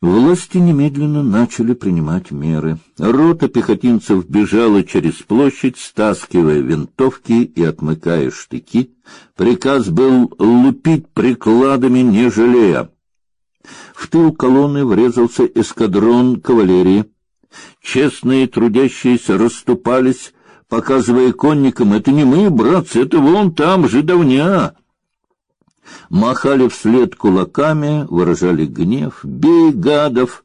Власти немедленно начали принимать меры. Рота пехотинцев бежала через площадь, стаскивая винтовки и отмыкая штыки. Приказ был лупить прикладами, не жалея. В тыл колонны врезался эскадрон кавалерии. Честные трудящиеся расступались, показывая конникам: "Это не мы, братцы, это вон там жидовня" махали вслед кулаками, выражали гнев. «Бей, гадов!»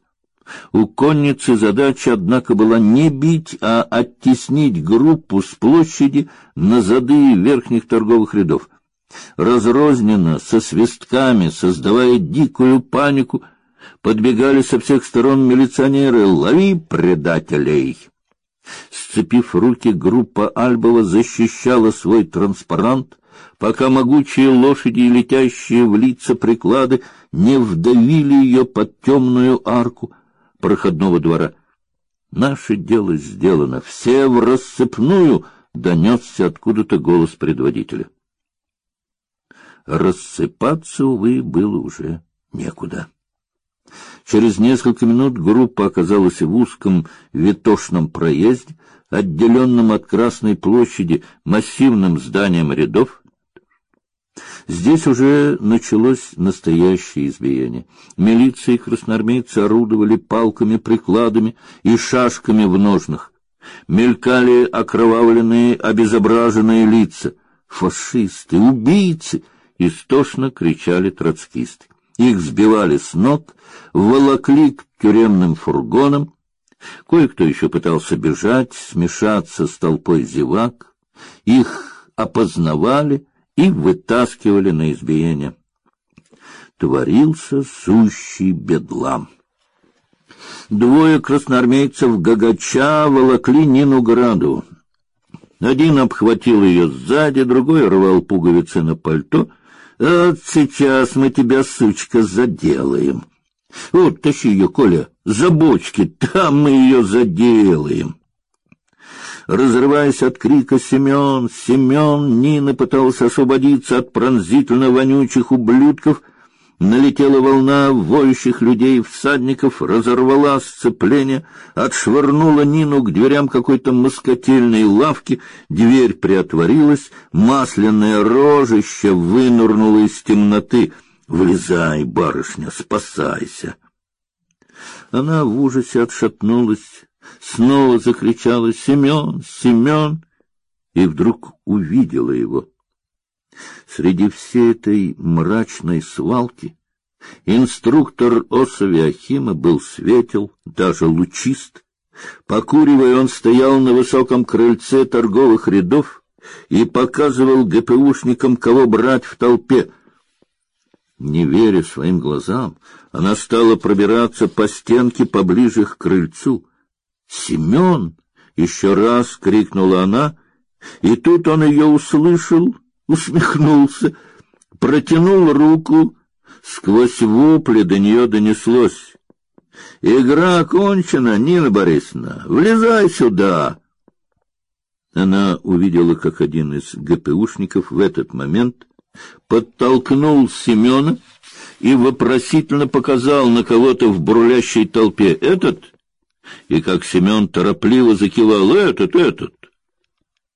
У конницы задача, однако, была не бить, а оттеснить группу с площади на зады верхних торговых рядов. Разрозненно, со свистками, создавая дикую панику, подбегали со всех сторон милиционеры «Лови предателей!». Сцепив руки, группа Альбова защищала свой транспарант, пока могучие лошади и летящие в лица приклады не вдавили ее под темную арку проходного двора. Наше дело сделано, все в рассыпную, донесся откуда-то голос предводителя. Рассыпаться, увы, было уже некуда. Через несколько минут группа оказалась в узком витошном проезде, отделенном от Красной площади массивным зданием рядов. Здесь уже началось настоящее избиение. Милиция и красноармейцы орудовали палками, прикладами и шашками в ножнах. Мелькали окровавленные, обезображенные лица. Фашисты, убийцы! Истошно кричали троцкисты. Их сбивали с ног, волокли к тюремным фургонам. Кое-кто еще пытался бежать, смешаться с толпой зевак. Их опознавали и вытаскивали на избиение. Творился сущий бедлам. Двое красноармейцев гагача волокли Нину Граду. Один обхватил ее сзади, другой рвал пуговицы на пальто. «Вот сейчас мы тебя, сучка, заделаем. Вот, тащи ее, Коля, за бочки, там мы ее заделаем» разрываясь от крика «Семен! Семен!», Нина пыталась освободиться от пронзительно вонючих ублюдков. Налетела волна воющих людей, всадников, разорвала сцепление, отшвырнула Нину к дверям какой-то москотельной лавки, дверь приотворилась, масляное рожище вынырнуло из темноты. «Влезай, барышня, спасайся!» Она в ужасе отшатнулась, снова закричала «Семен! Семен!» и вдруг увидела его. Среди всей этой мрачной свалки инструктор Осавиахима был светел, даже лучист. Покуривая, он стоял на высоком крыльце торговых рядов и показывал ГПУшникам, кого брать в толпе. Не веря своим глазам, она стала пробираться по стенке поближе к крыльцу. Семен! еще раз крикнула она, и тут он ее услышал, усмехнулся, протянул руку, сквозь вопли до нее донеслось: "Игра окончена, Нина Борисовна, влезай сюда". Она увидела, как один из ГПУшников в этот момент подтолкнул Семена и вопросительно показал на кого-то в бурлящей толпе. Этот и как Семен торопливо закивал «Этот, этот!»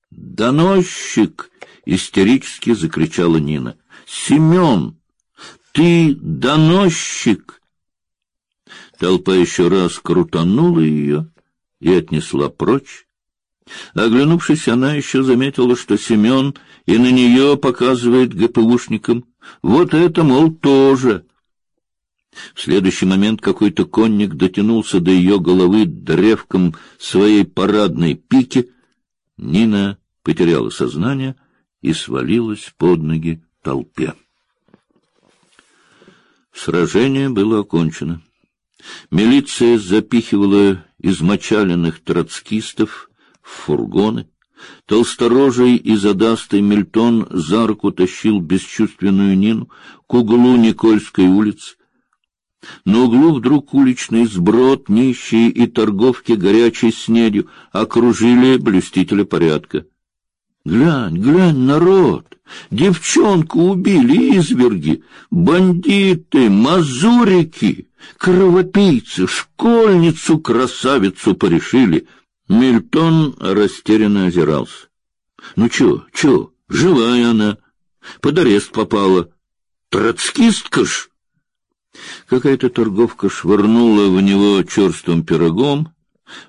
«Доносчик!» — истерически закричала Нина. «Семен, ты доносчик!» Толпа еще раз крутанула ее и отнесла прочь. Оглянувшись, она еще заметила, что Семен и на нее показывает ГПУшникам. Вот это, мол, тоже. В следующий момент какой-то конник дотянулся до ее головы древком своей парадной пики. Нина потеряла сознание и свалилась под ноги толпе. Сражение было окончено. Милиция запихивала измочаленных троцкистов в фургоны. Толсторожий и задастый Мильтон за руку тащил бесчувственную Нину к углу Никольской улицы. На углу вдруг уличный сброд, нищие и торговки горячей снедью окружили блюстителя порядка. Глянь, глянь, народ! Девчонку убили изверги, бандиты, мазурики! Кровопийцы, школьницу, красавицу порешили. Мильтон растерянно озирался. Ну чё, чё, живая она, под арест попала. Троцкистка ж! Какая-то торговка швырнула в него черствым пирогом,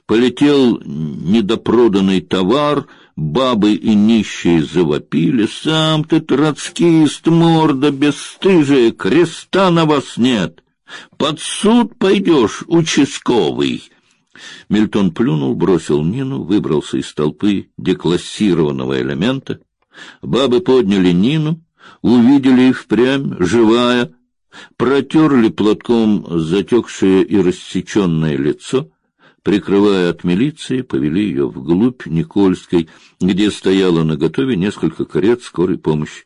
полетел недопроданный товар, бабы и нищие завопили. Сам ты троцкист, морда бесстыжая, креста на вас нет. Под суд пойдешь, участковый. Мильтон плюнул, бросил Нину, выбрался из толпы деклассированного элемента. Бабы подняли Нину, увидели и впрямь, живая, протерли платком затекшее и рассеченное лицо, прикрывая от милиции, повели ее вглубь Никольской, где стояло наготове несколько карет скорой помощи.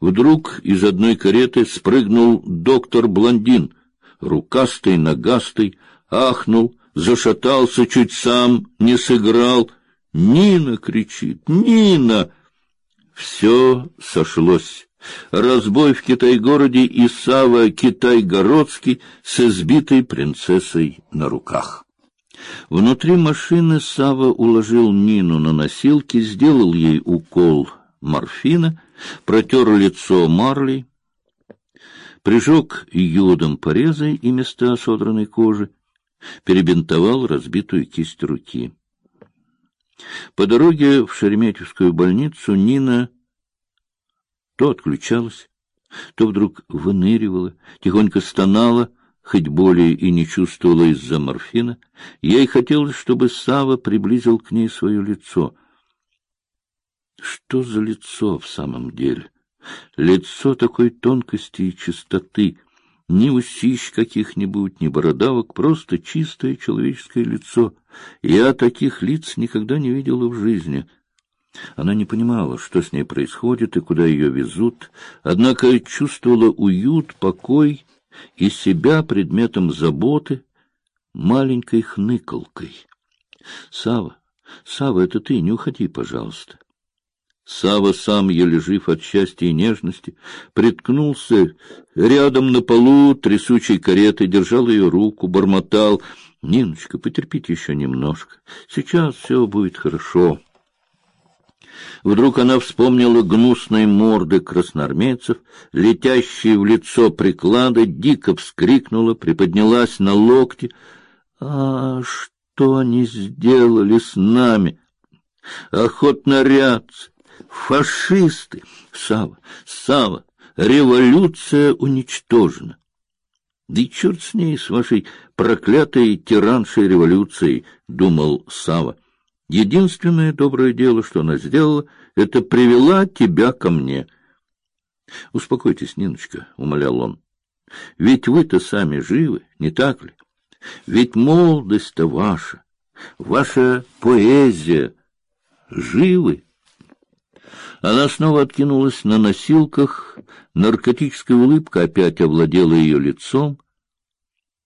Вдруг из одной кареты спрыгнул доктор-блондин, рукастый, ногастый, ахнул, зашатался, чуть сам не сыграл. «Нина!» — кричит. «Нина!» Все сошлось. Разбой в Китай-городе и Сава Китай-городский с избитой принцессой на руках. Внутри машины Сава уложил Нину на носилки, сделал ей укол морфина, протер лицо марлей, прижег йодом порезы и места содранной кожи, перебинтовал разбитую кисть руки. По дороге в Шереметьевскую больницу Нина то отключалась, то вдруг выныривала, тихонько стонала, хоть боли и не чувствовала из-за морфина. Ей хотелось, чтобы Сава приблизил к ней свое лицо. Что за лицо в самом деле? Лицо такой тонкости и чистоты, ни усищ каких-нибудь, ни бородавок, просто чистое человеческое лицо. Я таких лиц никогда не видела в жизни. Она не понимала, что с ней происходит и куда ее везут, однако чувствовала уют, покой и себя предметом заботы маленькой хныкалкой. Сава, Сава, это ты, не уходи, пожалуйста. Сава сам, еле жив от счастья и нежности, приткнулся рядом на полу трясучей кареты, держал ее руку, бормотал. — Ниночка, потерпите еще немножко. Сейчас все будет хорошо. Вдруг она вспомнила гнусные морды красноармейцев, летящие в лицо приклады, дико вскрикнула, приподнялась на локти. — А что они сделали с нами? Охотнорядцы! Фашисты! Сава, Сава, революция уничтожена. Да и черт с ней, с вашей проклятой тираншей революцией, думал Сава. Единственное доброе дело, что она сделала, это привела тебя ко мне. Успокойтесь, Ниночка, умолял он. Ведь вы-то сами живы, не так ли? Ведь молодость-то ваша, ваша поэзия живы. Она снова откинулась на носилках, наркотическая улыбка опять овладела ее лицом,